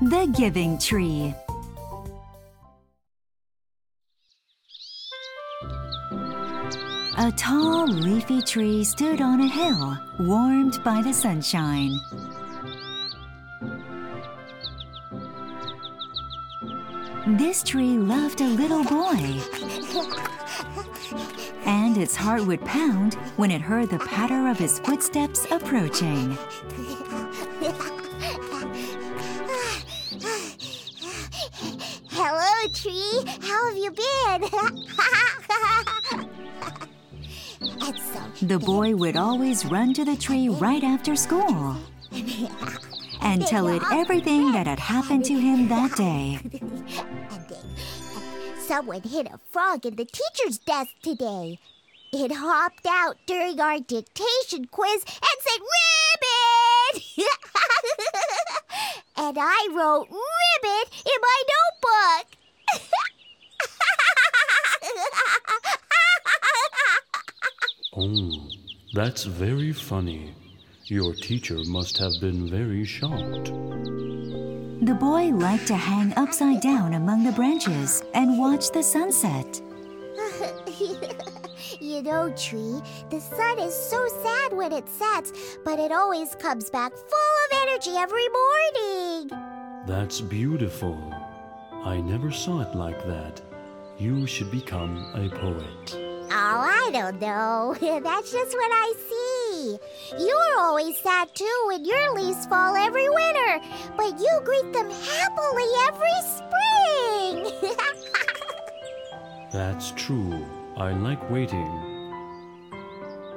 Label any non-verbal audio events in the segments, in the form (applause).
The Giving Tree. A tall, leafy tree stood on a hill, warmed by the sunshine. This tree loved a little boy, and its heart would pound when it heard the patter of his footsteps approaching. Hello, tree. How have you been? (laughs) so, The boy would always run to the tree right after school (laughs) and tell it everything that had happened to him that day. (laughs) and then someone hit a frog in the teacher's desk today. It hopped out during our dictation quiz and said ribbit. and I wrote ribbit in my notebook. Oh, that's very funny. Your teacher must have been very shocked. The boy liked to hang upside down among the branches and watch the sunset. (laughs) you know, Tree, the sun is so sad when it sets, but it always comes back full of energy every morning. That's beautiful. I never saw it like that. You should become a poet. Oh, I don't know. (laughs) That's just what I see. You're always sad too when your leaves fall every winter, but you greet them happily every spring. (laughs) That's true. I like waiting.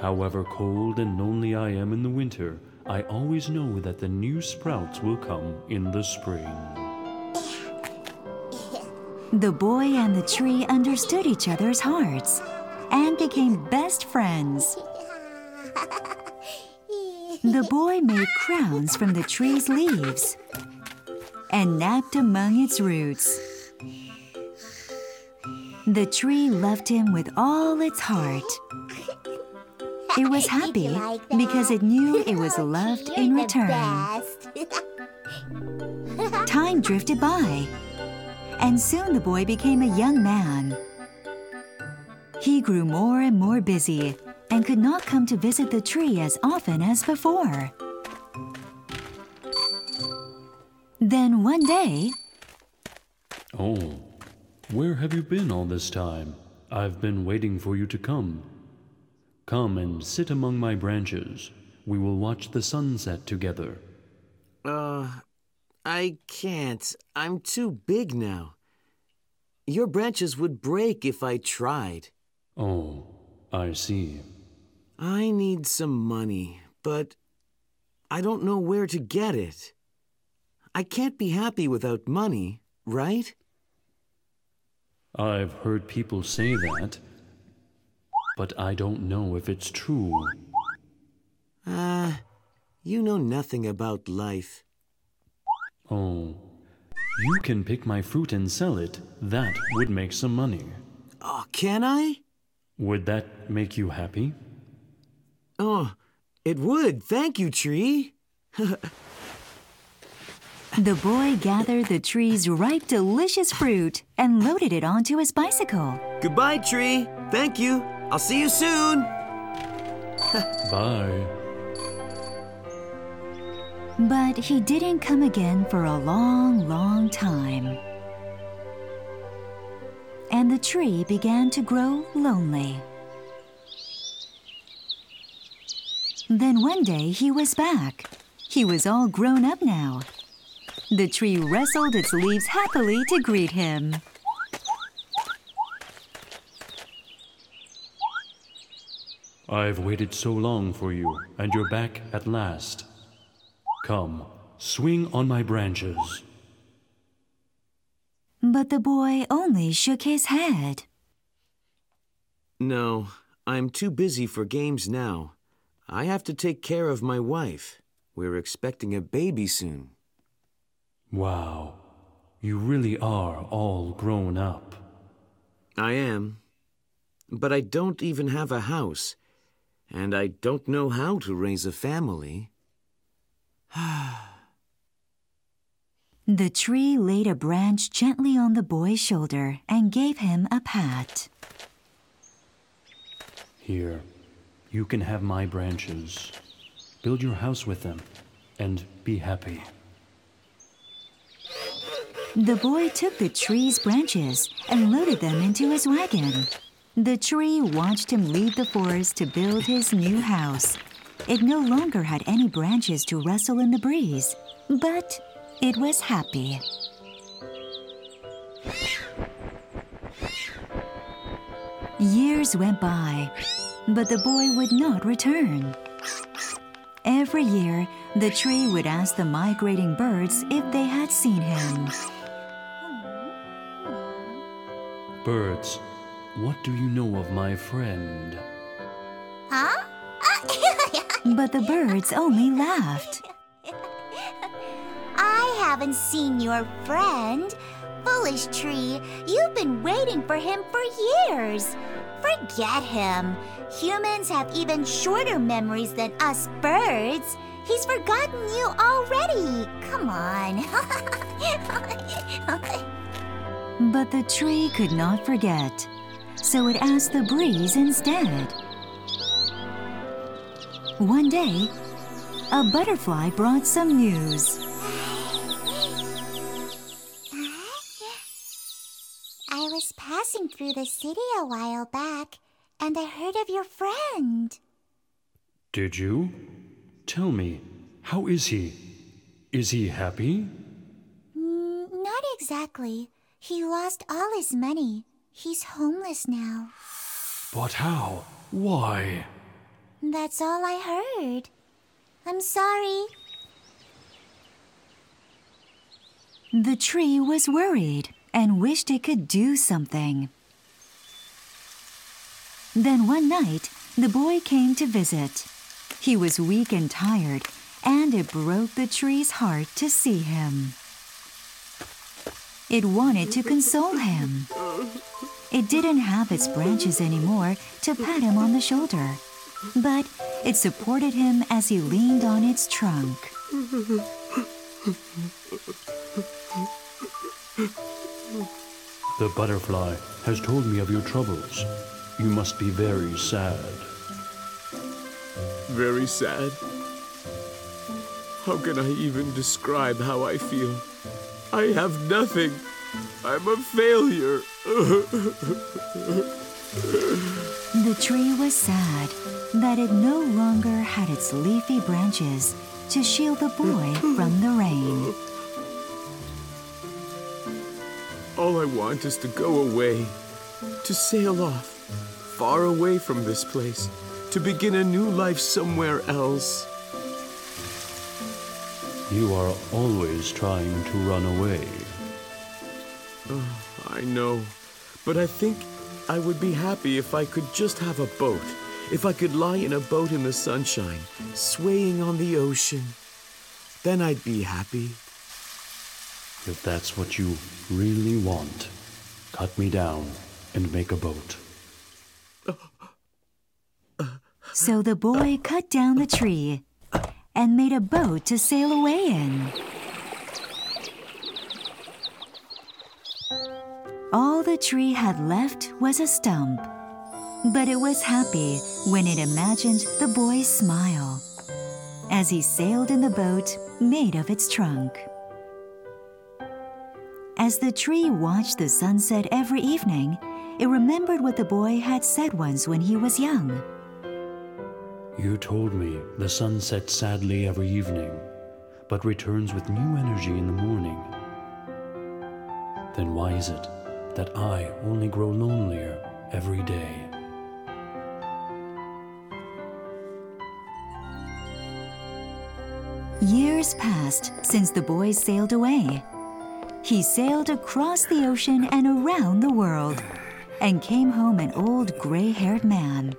However cold and lonely I am in the winter, I always know that the new sprouts will come in the spring. The boy and the tree understood each other's hearts and became best friends. The boy made crowns from the tree's leaves and napped among its roots. The tree loved him with all its heart. It was happy like because it knew it was loved You're in return. Time drifted by, and soon the boy became a young man. He grew more and more busy and could not come to visit the tree as often as before. Then one day, Oh, where have you been all this time? I've been waiting for you to come. Come and sit among my branches. We will watch the sunset together. Uh, I can't. I'm too big now. Your branches would break if I tried. Oh, I see. I need some money, but I don't know where to get it. I can't be happy without money, right? I've heard people say that, but I don't know if it's true. Ah, you know nothing about life. Oh, you can pick my fruit and sell it. That would make some money. Oh, can I? Would that make you happy? Oh, it would. Thank you, Tree. (laughs) the boy gathered the tree's ripe, delicious fruit and loaded it onto his bicycle. Goodbye, Tree. Thank you. I'll see you soon. (laughs) Bye. But he didn't come again for a long, long time. And the tree began to grow lonely. Then one day he was back. He was all grown up now. The tree rustled its leaves happily to greet him. I've waited so long for you, and you're back at last. Come, swing on my branches. But the boy only shook his head. No, I'm too busy for games now. I have to take care of my wife. We're expecting a baby soon. Wow, you really are all grown up. I am. But I don't even have a house. And I don't know how to raise a family. (sighs) (sighs) The tree laid a branch gently on the boy's shoulder and gave him a pat. Here, you can have my branches. Build your house with them and be happy. The boy took the tree's branches and loaded them into his wagon. The tree watched him leave the forest to build his new house. It no longer had any branches to rustle in the breeze, but it was happy. Years went by, but the boy would not return. Every year, the tree would ask the migrating birds if they had seen him. Birds, what do you know of my friend? Huh? (laughs) But the birds only laughed. Haven't seen your friend. Foolish tree, you've been waiting for him for years. Forget him. Humans have even shorter memories than us birds. He's forgotten you already. Come on. (laughs) But the tree could not forget, so it asked the breeze instead. One day, a butterfly brought some news. Was passing through the city a while back, and I heard of your friend. Did you? Tell me, how is he? Is he happy? Mm, not exactly. He lost all his money. He's homeless now. But how? Why? That's all I heard. I'm sorry. The tree was worried and wished it could do something. Then one night, the boy came to visit. He was weak and tired, and it broke the tree's heart to see him. It wanted to console him. It didn't have its branches anymore to pat him on the shoulder, but it supported him as he leaned on its trunk. The butterfly has told me of your troubles. You must be very sad. Very sad. How can I even describe how I feel? I have nothing. I'm a failure. (laughs) The tree was sad that it no longer had its leafy branches to shield the boy from the rain. All I want is to go away, to sail off, far away from this place, to begin a new life somewhere else. You are always trying to run away. Oh, I know, but I think I would be happy if I could just have a boat. If I could lie in a boat in the sunshine, swaying on the ocean. Then I'd be happy. If that's what you really want, cut me down and make a boat. So the boy cut down the tree and made a boat to sail away in. All the tree had left was a stump, but it was happy when it imagined the boy's smile as he sailed in the boat made of its trunk. As the tree watched the sunset every evening, it remembered what the boy had said once when he was young. You told me the sun sets sadly every evening, but returns with new energy in the morning. Then why is it that I only grow lonelier every day? Years passed since the boy sailed away. He sailed across the ocean and around the world and came home an old gray haired man.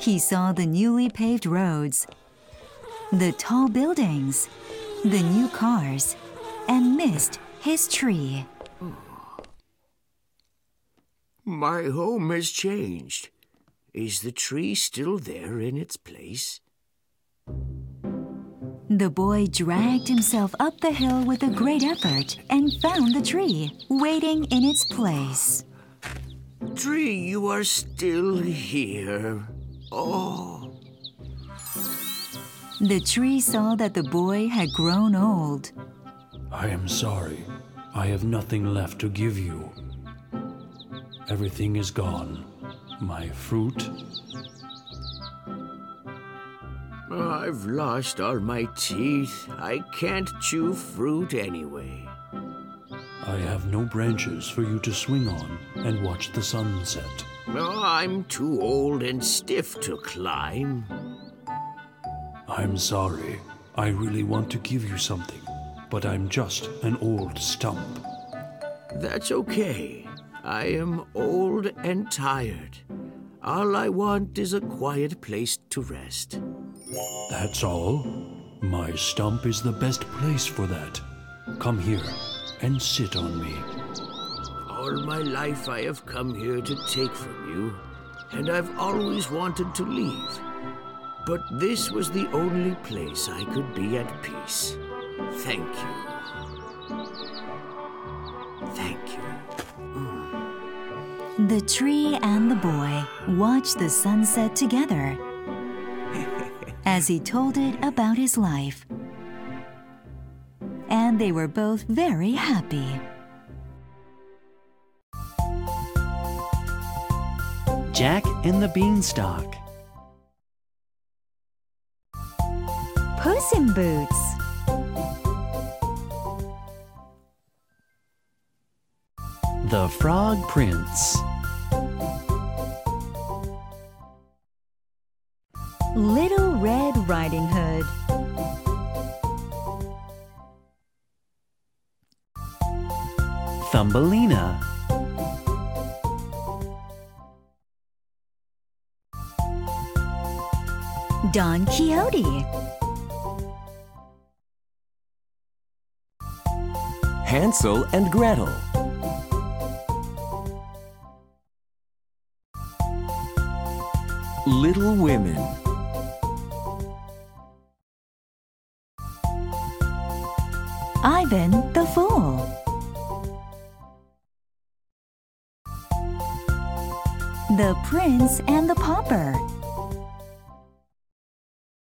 He saw the newly paved roads, the tall buildings, the new cars, and missed his tree. My home has changed. Is the tree still there in its place? The boy dragged himself up the hill with a great effort and found the tree, waiting in its place. Tree, you are still here. Oh. The tree saw that the boy had grown old. I am sorry. I have nothing left to give you. Everything is gone. My fruit. I've lost all my teeth. I can't chew fruit anyway. I have no branches for you to swing on and watch the sunset. Oh, I'm too old and stiff to climb. I'm sorry. I really want to give you something, but I'm just an old stump. That's okay. I am old and tired. All I want is a quiet place to rest. That's all? My stump is the best place for that. Come here and sit on me. All my life I have come here to take from you, and I've always wanted to leave. But this was the only place I could be at peace. Thank you. Thank you. Mm. The tree and the boy watched the sunset together as he told it about his life. And they were both very happy. Jack and the Beanstalk. Puss in Boots. The Frog Prince. Little Red Riding Hood. Thumbelina. Don Quixote. Hansel and Gretel. Little Women. The Fool. The Prince and the Pauper.